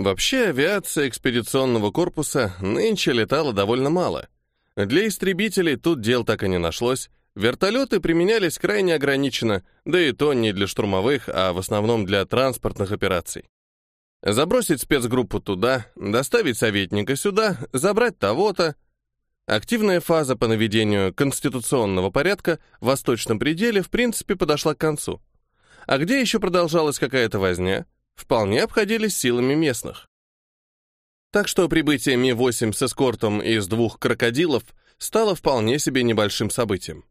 Вообще, авиация экспедиционного корпуса нынче летала довольно мало. Для истребителей тут дел так и не нашлось, Вертолеты применялись крайне ограниченно, да и то не для штурмовых, а в основном для транспортных операций. Забросить спецгруппу туда, доставить советника сюда, забрать того-то. Активная фаза по наведению конституционного порядка в восточном пределе в принципе подошла к концу. А где еще продолжалась какая-то возня, вполне обходились силами местных. Так что прибытие Ми-8 с эскортом из двух крокодилов стало вполне себе небольшим событием.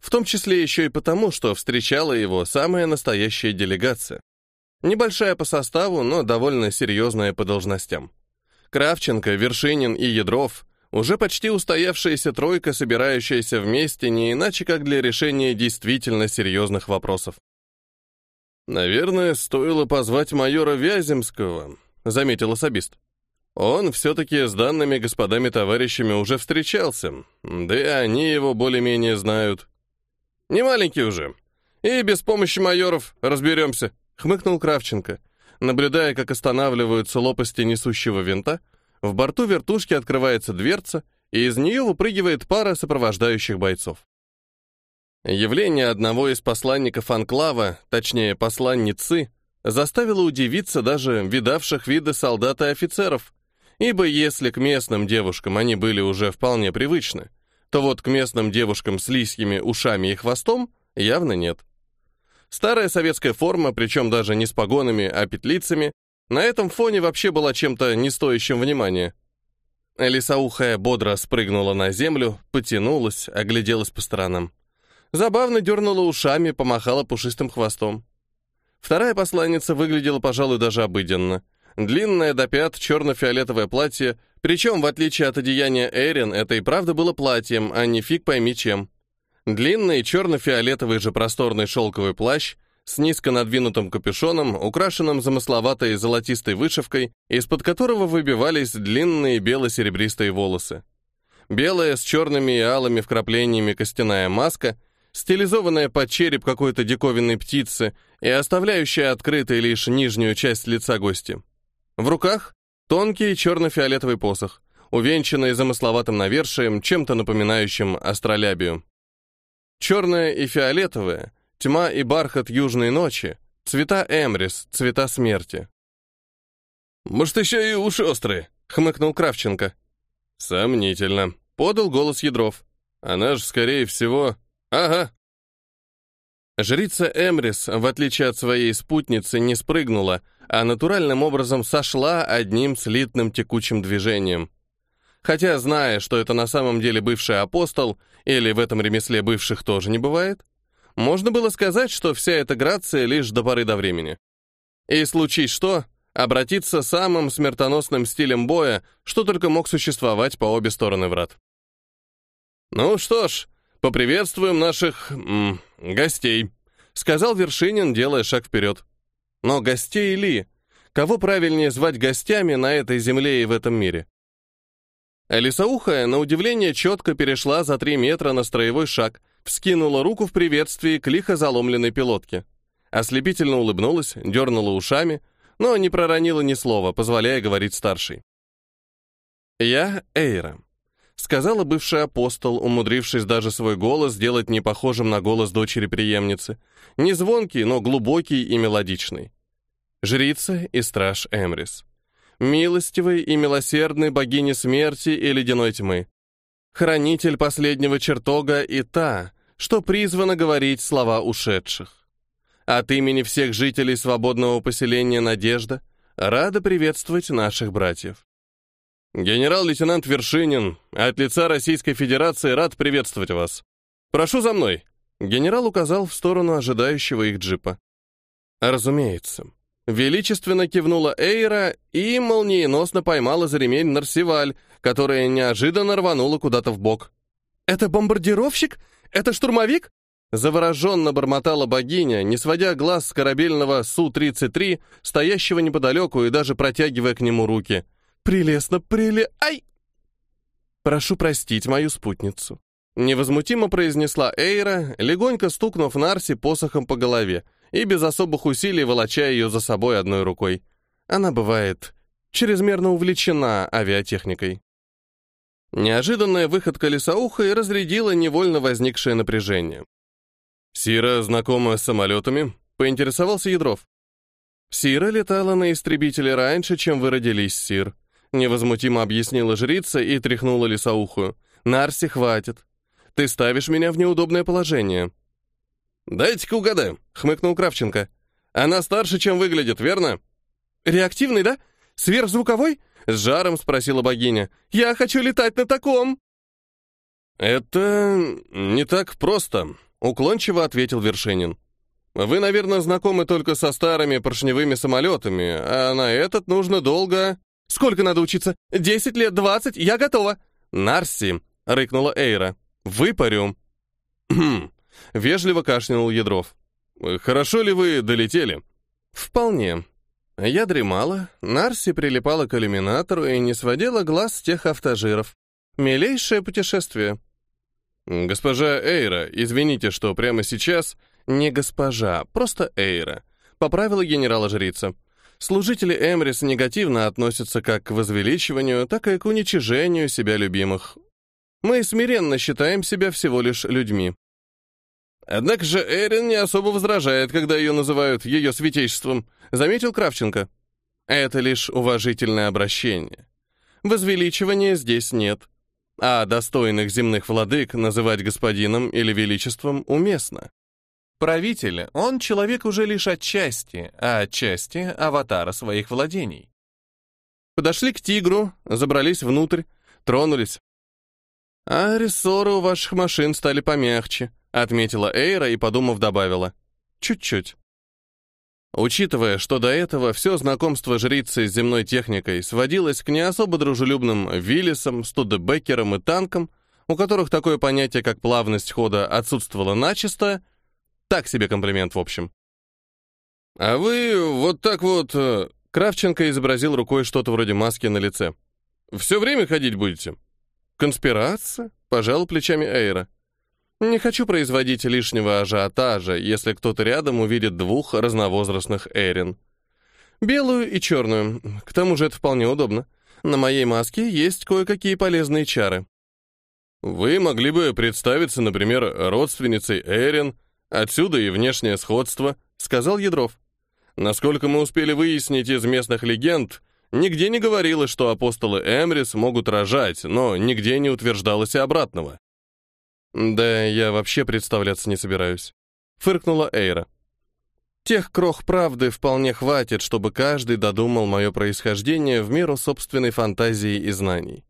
В том числе еще и потому, что встречала его самая настоящая делегация. Небольшая по составу, но довольно серьезная по должностям. Кравченко, Вершинин и Ядров — уже почти устоявшаяся тройка, собирающаяся вместе не иначе, как для решения действительно серьезных вопросов. «Наверное, стоило позвать майора Вяземского», — заметил особист. «Он все-таки с данными господами-товарищами уже встречался, да и они его более-менее знают. Не маленький уже. И без помощи майоров разберемся», — хмыкнул Кравченко. Наблюдая, как останавливаются лопасти несущего винта, в борту вертушки открывается дверца, и из нее выпрыгивает пара сопровождающих бойцов. Явление одного из посланников Анклава, точнее посланницы, заставило удивиться даже видавших виды солдат и офицеров, ибо если к местным девушкам они были уже вполне привычны, то вот к местным девушкам с лисьими ушами и хвостом явно нет. Старая советская форма, причем даже не с погонами, а петлицами, на этом фоне вообще была чем-то не стоящим внимания. Лисоухая бодро спрыгнула на землю, потянулась, огляделась по сторонам. Забавно дернула ушами, помахала пушистым хвостом. Вторая посланница выглядела, пожалуй, даже обыденно. Длинное до пят черно-фиолетовое платье причем, в отличие от одеяния Эрин, это и правда было платьем, а не фиг пойми чем. Длинный черно-фиолетовый же просторный шелковый плащ с низко надвинутым капюшоном, украшенным замысловатой золотистой вышивкой, из-под которого выбивались длинные бело-серебристые волосы. Белая с черными и алыми вкраплениями костяная маска, стилизованная под череп какой-то диковинной птицы и оставляющая открытой лишь нижнюю часть лица гости. В руках Тонкий черно-фиолетовый посох, увенчанный замысловатым навершием, чем-то напоминающим астролябию. Черное и фиолетовое, тьма и бархат южной ночи, цвета эмрис, цвета смерти. «Может, еще и уши острые?» — хмыкнул Кравченко. «Сомнительно», — подал голос Ядров. «Она же, скорее всего...» «Ага». Жрица Эмрис, в отличие от своей спутницы, не спрыгнула, а натуральным образом сошла одним слитным текучим движением. Хотя, зная, что это на самом деле бывший апостол, или в этом ремесле бывших тоже не бывает, можно было сказать, что вся эта грация лишь до поры до времени. И случись что, обратиться самым смертоносным стилем боя, что только мог существовать по обе стороны врат. «Ну что ж, поприветствуем наших... М, гостей», — сказал Вершинин, делая шаг вперед. Но гостей ли? Кого правильнее звать гостями на этой земле и в этом мире? Лисоухая, на удивление, четко перешла за три метра на строевой шаг, вскинула руку в приветствии к лихо заломленной пилотке. Ослепительно улыбнулась, дернула ушами, но не проронила ни слова, позволяя говорить старшей. «Я Эйра», — сказала бывший апостол, умудрившись даже свой голос сделать не похожим на голос дочери-преемницы. Не звонкий, но глубокий и мелодичный. Жрица и страж Эмрис. Милостивый и милосердный богини смерти и ледяной тьмы. Хранитель последнего чертога и та, что призвана говорить слова ушедших. От имени всех жителей свободного поселения «Надежда» рада приветствовать наших братьев. Генерал-лейтенант Вершинин, от лица Российской Федерации рад приветствовать вас. Прошу за мной. Генерал указал в сторону ожидающего их джипа. Разумеется. Величественно кивнула Эйра и молниеносно поймала за ремень Нарсиваль, которая неожиданно рванула куда-то в бок. «Это бомбардировщик? Это штурмовик?» Завороженно бормотала богиня, не сводя глаз с корабельного Су-33, стоящего неподалеку и даже протягивая к нему руки. «Прелестно, преле... Ай!» «Прошу простить мою спутницу», — невозмутимо произнесла Эйра, легонько стукнув Нарси посохом по голове и без особых усилий волоча ее за собой одной рукой. Она бывает чрезмерно увлечена авиатехникой. Неожиданная выходка лесоуха разрядила невольно возникшее напряжение. «Сира знакома с самолетами?» — поинтересовался Ядров. «Сира летала на истребителе раньше, чем вы родились, Сир», — невозмутимо объяснила жрица и тряхнула лесоухую. «Нарси, хватит. Ты ставишь меня в неудобное положение». «Дайте-ка угадаю», — хмыкнул Кравченко. «Она старше, чем выглядит, верно?» «Реактивный, да? Сверхзвуковой?» — с жаром спросила богиня. «Я хочу летать на таком!» «Это не так просто», — уклончиво ответил Вершинин. Вы, наверное, знакомы только со старыми поршневыми самолетами, а на этот нужно долго... Сколько надо учиться? Десять лет, двадцать? Я готова. Нарси, рыкнула Эйра. Выпарю. Хм. Вежливо кашлянул Ядров. Хорошо ли вы долетели? Вполне. Я дремала, Нарси прилипала к иллюминатору и не сводила глаз с тех автожиров. Милейшее путешествие. Госпожа Эйра, извините, что прямо сейчас не госпожа, просто Эйра. Поправила генерала-жрица. Служители Эмрис негативно относятся как к возвеличиванию, так и к уничижению себя любимых. Мы смиренно считаем себя всего лишь людьми. Однако же Эрин не особо возражает, когда ее называют ее святейшеством, заметил Кравченко. Это лишь уважительное обращение. Возвеличивания здесь нет. А достойных земных владык называть господином или величеством уместно. Правитель, он человек уже лишь отчасти, а отчасти — аватара своих владений. Подошли к тигру, забрались внутрь, тронулись. «А рессоры у ваших машин стали помягче», — отметила Эйра и, подумав, добавила. «Чуть-чуть». Учитывая, что до этого все знакомство жрицы с земной техникой сводилось к не особо дружелюбным Виллисам, Студебекерам и танкам, у которых такое понятие, как плавность хода, отсутствовало начисто, так себе комплимент, в общем. «А вы вот так вот...» э, Кравченко изобразил рукой что-то вроде маски на лице. «Все время ходить будете?» «Конспирация?» — пожал плечами Эйра. «Не хочу производить лишнего ажиотажа, если кто-то рядом увидит двух разновозрастных Эрин. Белую и черную. К тому же это вполне удобно. На моей маске есть кое-какие полезные чары». «Вы могли бы представиться, например, родственницей Эрин Отсюда и внешнее сходство, сказал Ядров. Насколько мы успели выяснить из местных легенд, нигде не говорилось, что апостолы Эмрис могут рожать, но нигде не утверждалось и обратного. Да я вообще представляться не собираюсь, фыркнула Эйра. Тех крох правды вполне хватит, чтобы каждый додумал мое происхождение в меру собственной фантазии и знаний.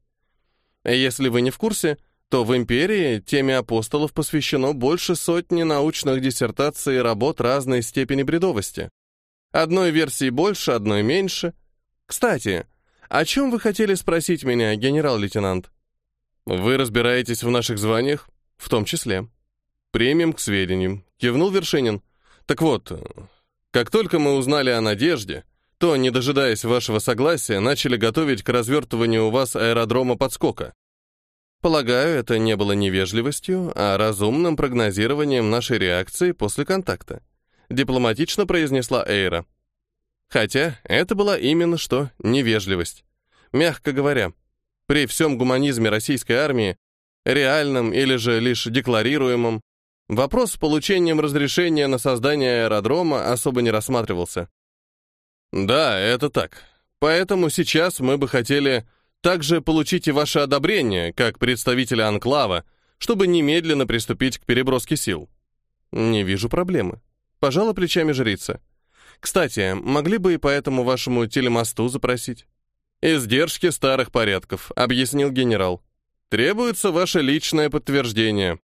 Если вы не в курсе, то в империи теме апостолов посвящено больше сотни научных диссертаций и работ разной степени бредовости. Одной версии больше, одной меньше. Кстати, о чем вы хотели спросить меня, генерал-лейтенант? Вы разбираетесь в наших званиях? В том числе. Примем к сведению. Кивнул Вершинин. Так вот, как только мы узнали о Надежде, то, не дожидаясь вашего согласия, начали готовить к развертыванию у вас аэродрома подскока. Полагаю, это не было невежливостью, а разумным прогнозированием нашей реакции после контакта. Дипломатично произнесла Эйра. Хотя это была именно что невежливость. Мягко говоря, при всем гуманизме российской армии, реальном или же лишь декларируемом, вопрос с получением разрешения на создание аэродрома особо не рассматривался. Да, это так. Поэтому сейчас мы бы хотели также получите ваше одобрение, как представителя Анклава, чтобы немедленно приступить к переброске сил. Не вижу проблемы. Пожала плечами жрица. Кстати, могли бы и по этому вашему телемосту запросить. Издержки старых порядков, объяснил генерал. Требуется ваше личное подтверждение.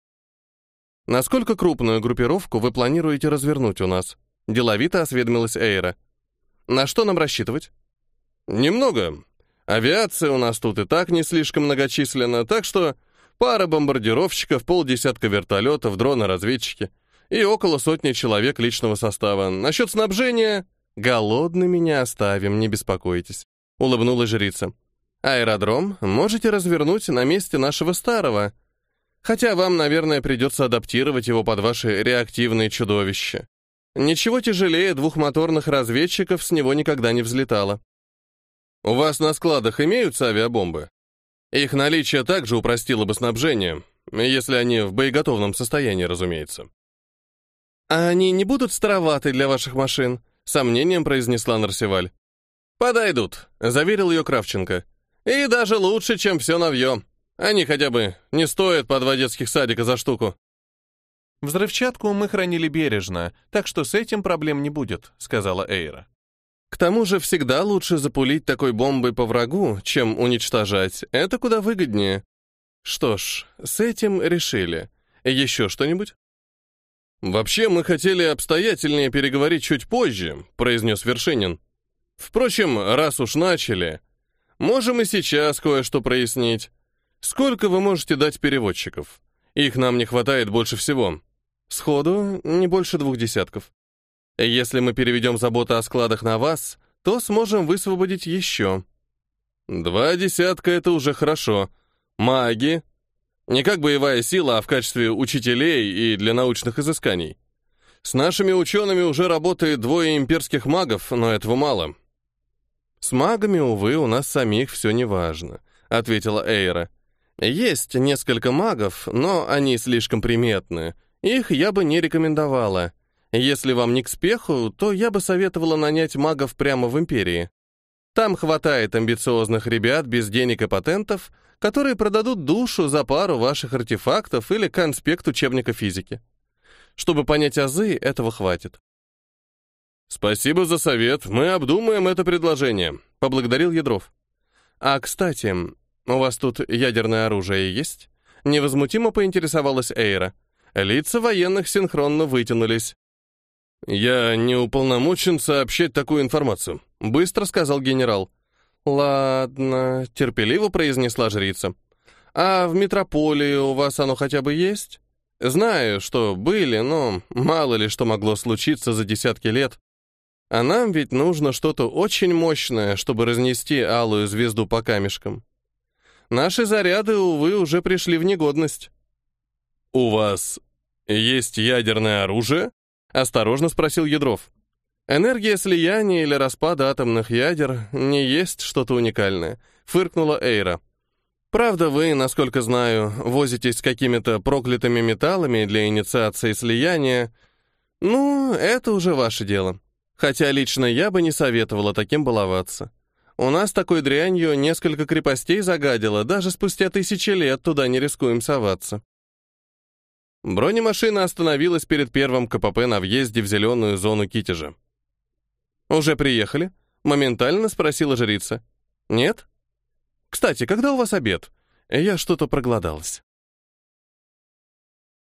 Насколько крупную группировку вы планируете развернуть у нас? Деловито осведомилась Эйра. На что нам рассчитывать? Немного, Авиация у нас тут и так не слишком многочисленна, так что пара бомбардировщиков, полдесятка вертолетов, дроны-разведчики и около сотни человек личного состава. Насчет снабжения... Голодными не оставим, не беспокойтесь, улыбнулась жрица. Аэродром можете развернуть на месте нашего старого. Хотя вам, наверное, придется адаптировать его под ваши реактивные чудовища. Ничего тяжелее двухмоторных разведчиков с него никогда не взлетало. У вас на складах имеются авиабомбы? Их наличие также упростило бы снабжение, если они в боеготовном состоянии, разумеется. «А они не будут староваты для ваших машин?» — сомнением произнесла Нарсеваль. «Подойдут», — заверил ее Кравченко. «И даже лучше, чем все новье. Они хотя бы не стоят по два детских садика за штуку». «Взрывчатку мы хранили бережно, так что с этим проблем не будет», — сказала Эйра. К тому же всегда лучше запулить такой бомбой по врагу, чем уничтожать. Это куда выгоднее. Что ж, с этим решили. Еще что-нибудь? «Вообще, мы хотели обстоятельнее переговорить чуть позже», — произнес Вершинин. «Впрочем, раз уж начали, можем и сейчас кое-что прояснить. Сколько вы можете дать переводчиков? Их нам не хватает больше всего. Сходу, не больше двух десятков. Если мы переведем заботу о складах на вас, то сможем высвободить еще. Два десятка — это уже хорошо. Маги. Не как боевая сила, а в качестве учителей и для научных изысканий. С нашими учеными уже работает двое имперских магов, но этого мало. С магами, увы, у нас самих все не важно, ответила Эйра. Есть несколько магов, но они слишком приметны. Их я бы не рекомендовала. Если вам не к спеху, то я бы советовала нанять магов прямо в Империи. Там хватает амбициозных ребят без денег и патентов, которые продадут душу за пару ваших артефактов или конспект учебника физики. Чтобы понять азы, этого хватит. «Спасибо за совет, мы обдумаем это предложение», — поблагодарил Ядров. «А, кстати, у вас тут ядерное оружие есть?» Невозмутимо поинтересовалась Эйра. Лица военных синхронно вытянулись. «Я не уполномочен сообщать такую информацию», — быстро сказал генерал. «Ладно», — терпеливо произнесла жрица. «А в метрополии у вас оно хотя бы есть?» «Знаю, что были, но мало ли что могло случиться за десятки лет. А нам ведь нужно что-то очень мощное, чтобы разнести алую звезду по камешкам. Наши заряды, увы, уже пришли в негодность». «У вас есть ядерное оружие?» Осторожно спросил Ядров. Энергия слияния или распада атомных ядер не есть что-то уникальное, фыркнула Эйра. Правда, вы, насколько знаю, возитесь с какими-то проклятыми металлами для инициации слияния. Ну, это уже ваше дело. Хотя лично я бы не советовала таким баловаться. У нас такой дрянью несколько крепостей загадило, даже спустя тысячи лет туда не рискуем соваться. Бронемашина остановилась перед первым КПП на въезде в зеленую зону Китежа. «Уже приехали?» — моментально спросила жрица. «Нет?» «Кстати, когда у вас обед? Я что-то проголодалась».